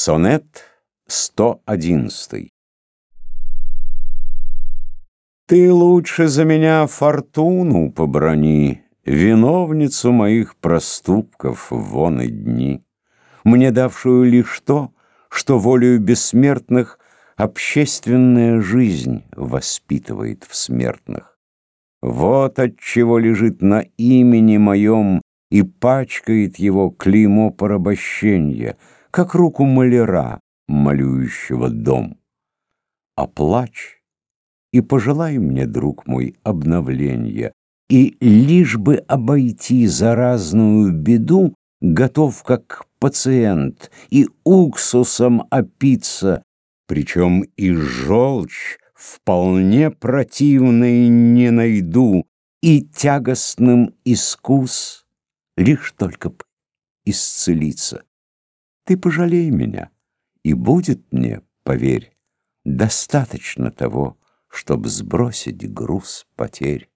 Сонет 111 Ты лучше за меня фортуну поброни, Виновницу моих проступков вон и дни, Мне давшую лишь то, что волею бессмертных Общественная жизнь воспитывает в смертных. Вот от чего лежит на имени моем И пачкает его клеймо порабощения — как руку маляра, малюющего дом. Оплачь и пожелай мне, друг мой, обновления, и лишь бы обойти заразную беду, готов как пациент и уксусом опиться, причем и желчь вполне противной не найду, и тягостным искус лишь только исцелиться. Ты пожалей меня, и будет мне, поверь, Достаточно того, чтоб сбросить груз потерь.